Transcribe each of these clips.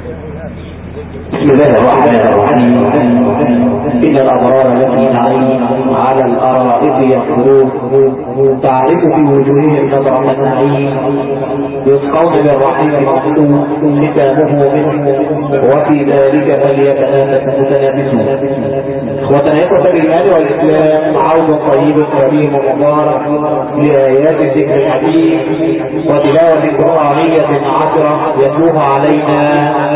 بسم الله الرحمن الرحيم إن الأبرار التي نعيم على الأرائك يخرون تعرف في وجوههم نظرة النعيم يسقون بالرحيم مخلوق ختامه منه وفي ذلك فليتنافس المتنافسون إخوتنا إخوة الإيمان والإسلام عود طيب كريم مبارك لآيات الذكر الحكيم وتلاوة قرآنية عشرة يتلوها علينا.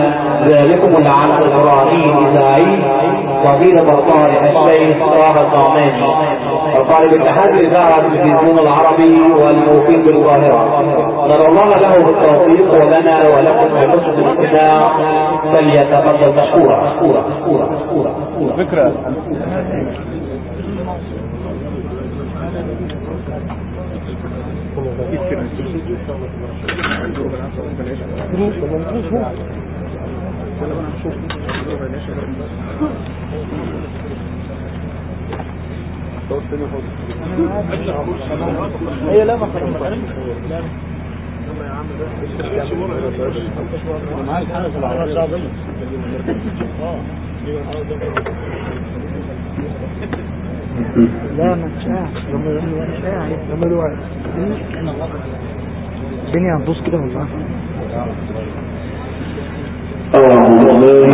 ذلكم العالم القرآني الإذاعي فضيلة الطالب الشيخ طه الطعماني. الطالب الاتحاد الإذاعة التلفزيون العربي والموقين بالقاهرة. نرى الله له بالتوفيق ولنا ولكم بحسن الاستماع فليتفضل مشكورا مشكورا مشكورا فكرة. هي لا ما الحاجة في العربية لا ما تشاعش لما الوعي الدنيا هتبوظ كده والله أعوذ بالله من الشيطان الرجيم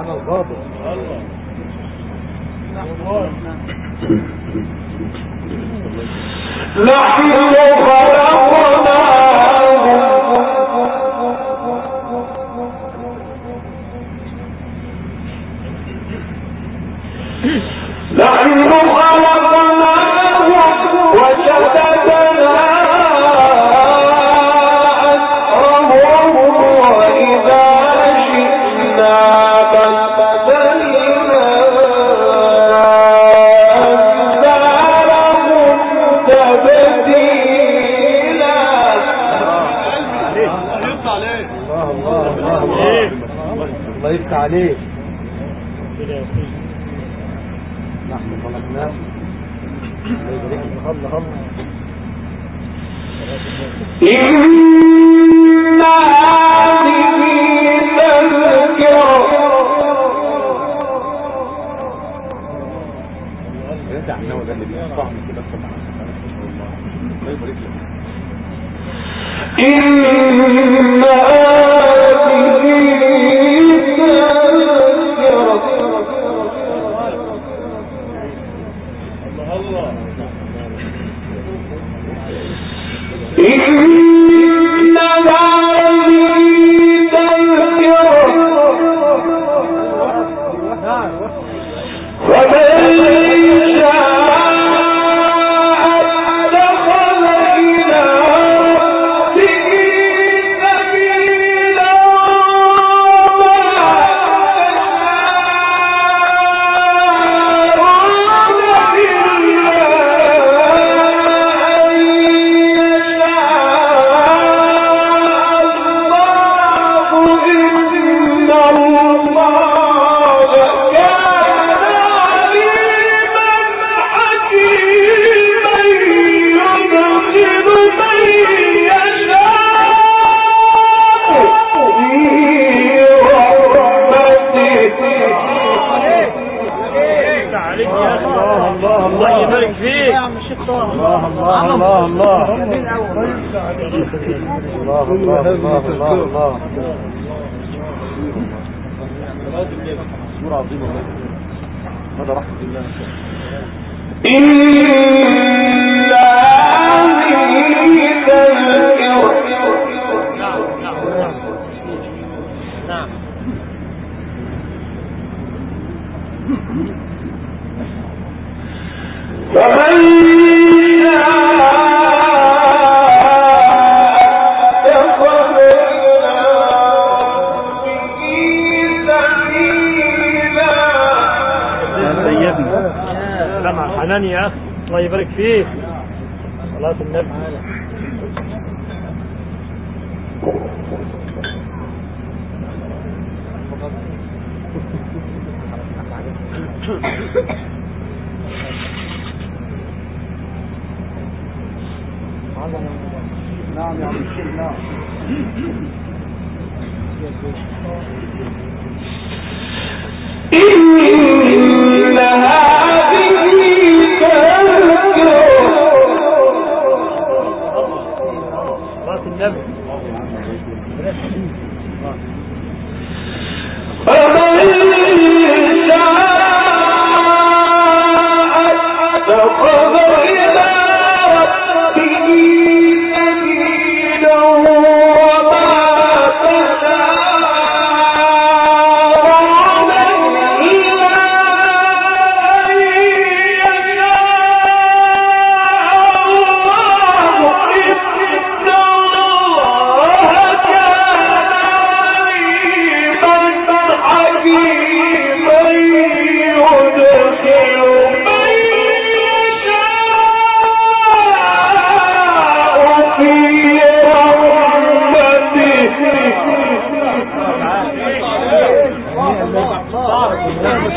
أنا الغابر الله نحن عليه نحن خلقناه إن هذه تذكرة. الله يبارك إن الله يبارك فيك. صلاة النبي.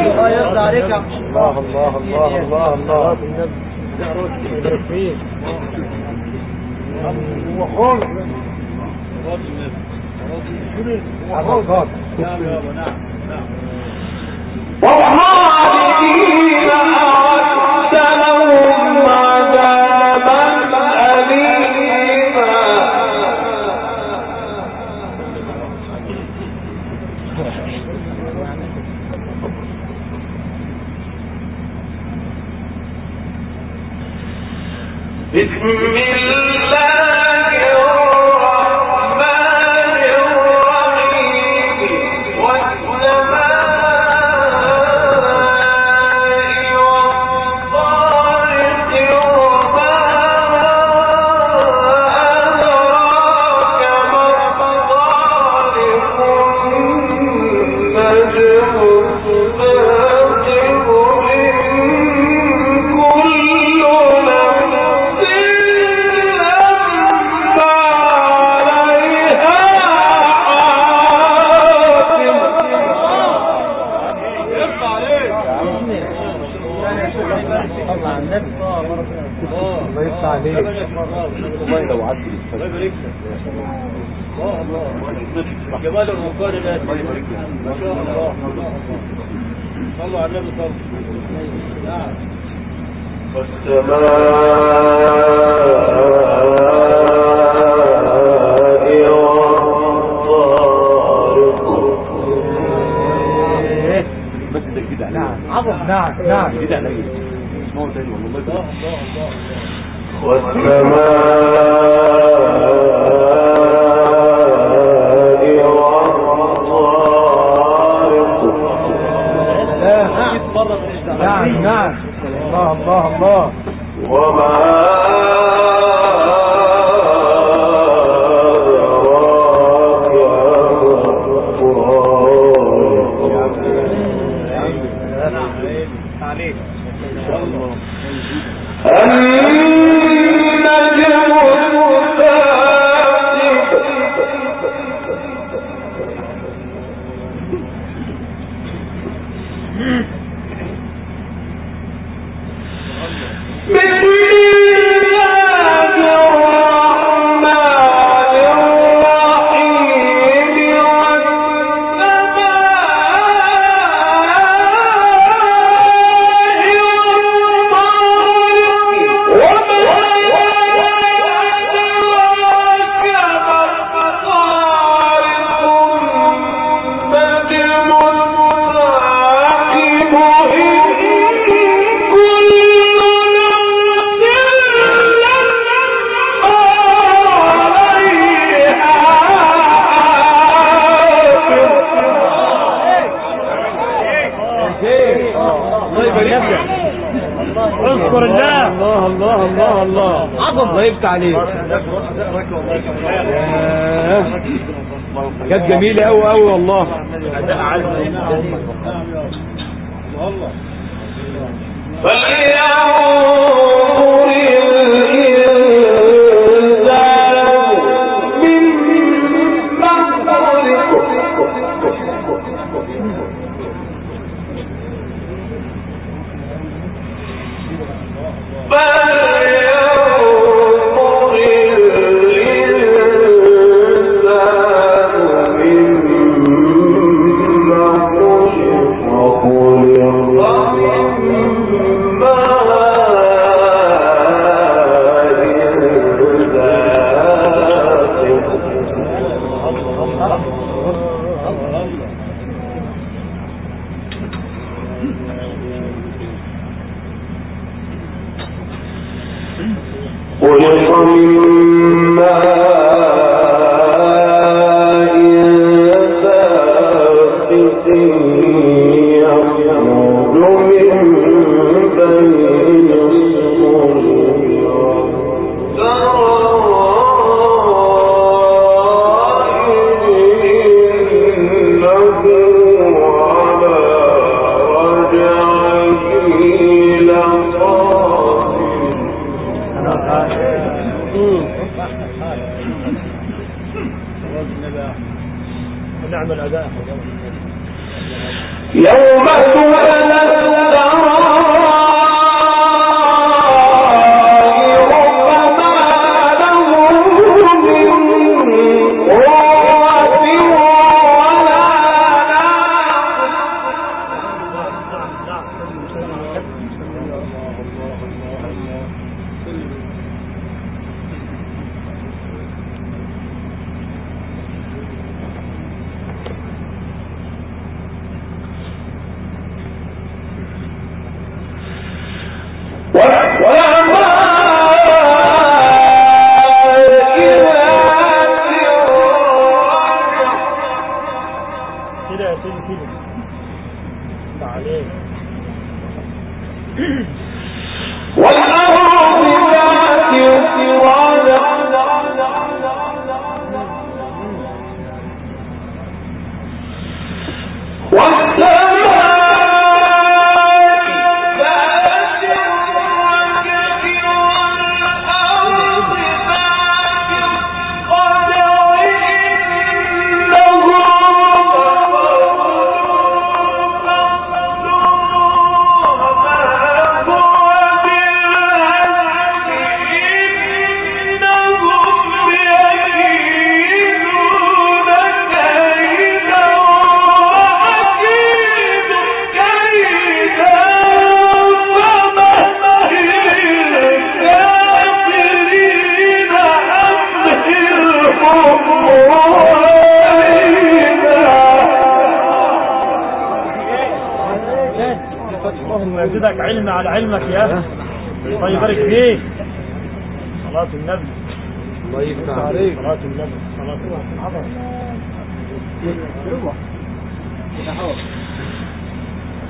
الله عليك الله الله الله الله هو خالق راضي راضي شنو هو خالق نعم نعم جديد نعم، عليا نعم نعم نعم. الله نعم نعم. الله الله الله. عليه آه. كانت جميلة أو قوي والله. والله على علمك يا أخي. الله يبارك فيك. صلاة النبي. الله يفتح عليك صلاة النبي. صلاة النبي.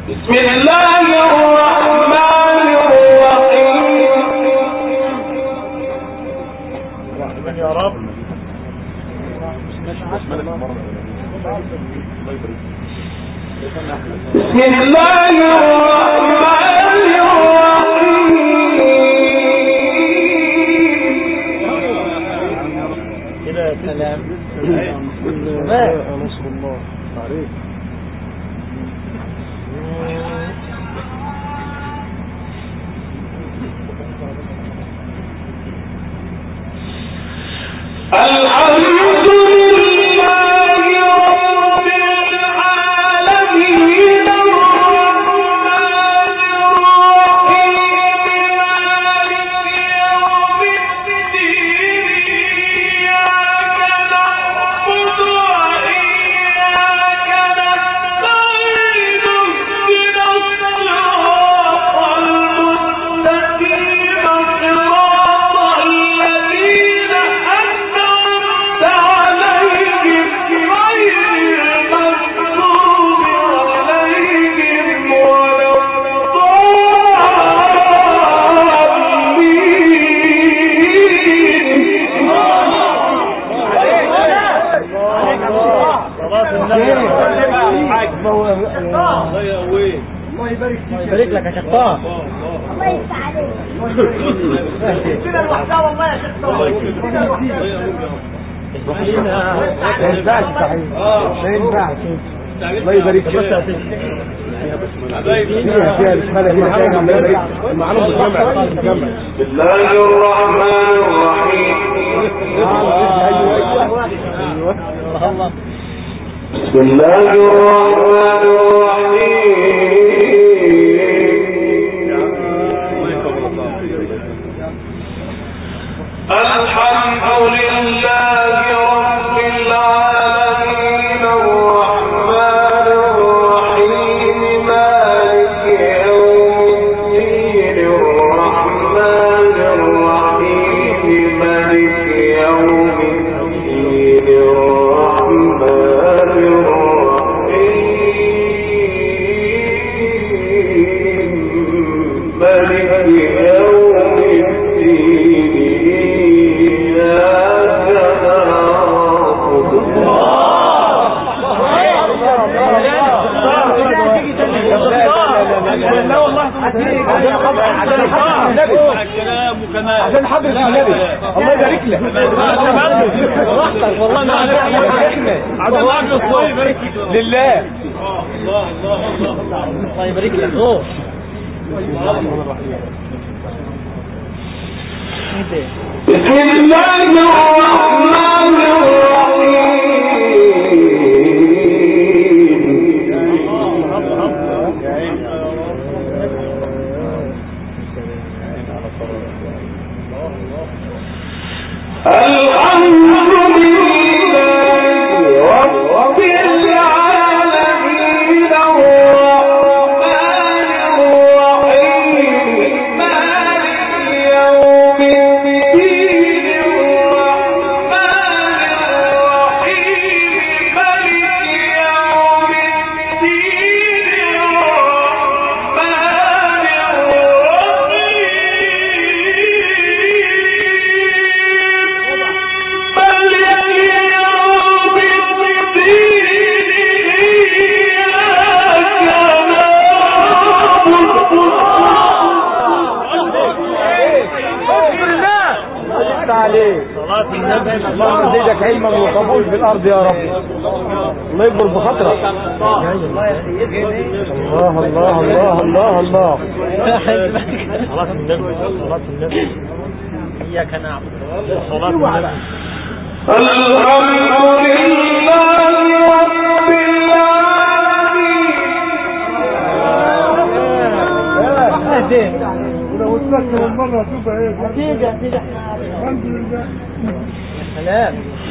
بسم الله الرحمن الرحيم الرحمن يا رب. بسم الله الرحمن Amen. الله يبارك فيك فيها فيها الاسماء هنا كان الله يبارك المعلوم بتجمع بتجمع بسم الله الرحمن الرحيم. بسم الله الرحمن عشان حضرة النبي الله يبارك لك والله ما لله الله يبارك لك بسم الله الرحمن الرحيم. الأرض يا رب. الله يكبر بخاطرك. الله الله الله الله الله. صلاة النبي صلاة النبي. إياك نعبد. صلاة النبي. الحمد لله رب العالمين. ولو اتذكر المرة تبقى إيه هتيجي هتيجي الحمد لله سلام. الرحمن الرحيم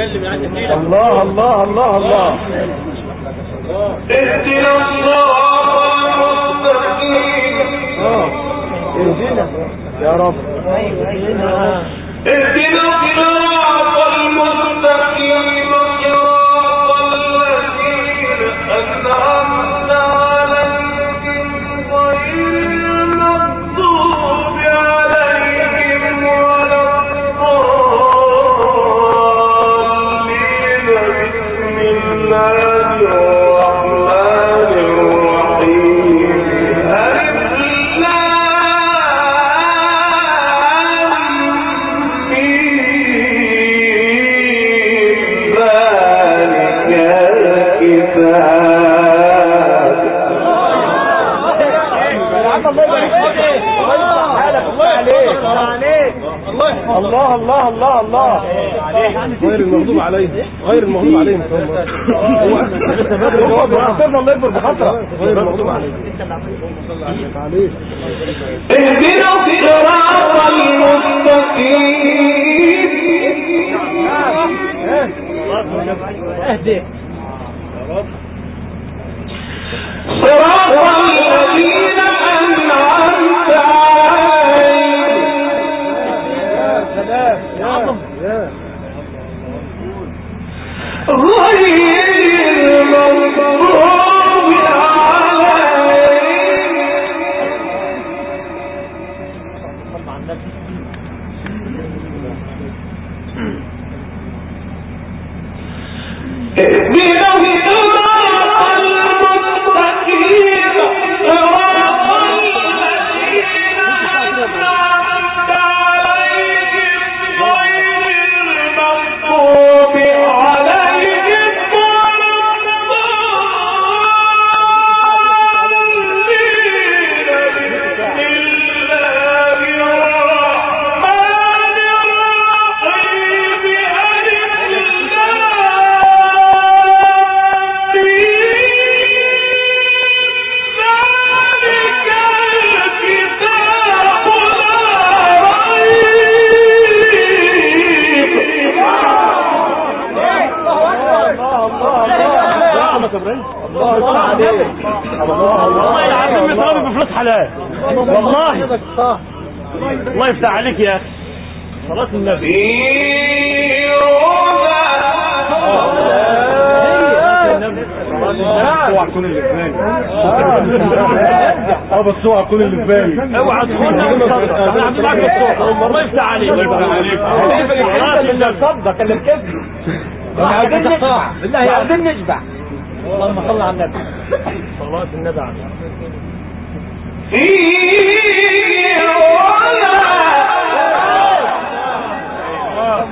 الله الله الله الله. اهدنا المستقيم. آه. اهدنا. يا رب. اهدنا الصراط الله يكبر عليهم اهدنا الصراط المستقيم. اهدي. يفتح عليك يا صلاة النبي. اوعى تكون اللي في بالي اوعى تكون اللي في بالي اوعى تكون الله يفتح عليك اللهم صل على النبي صلاة النبي في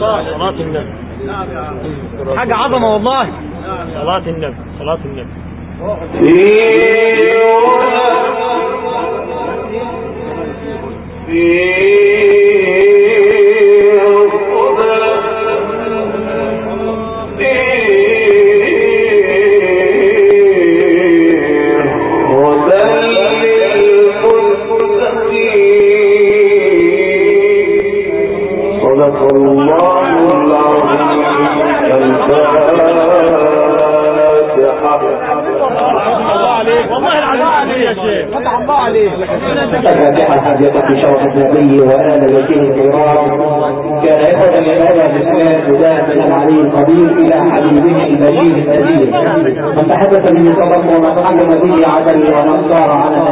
صلاة. النبي حاجة عظمة والله. صلاة النبي صلاة النبي صدق فاتحة حديقة شرف النبي وآل بيته الكرام كان إخوة لهذا الإسلام بداية من العلي القدير إلى حبيبه البشير النذير من تحدث به صدق ومن علم به عدل ومن سار على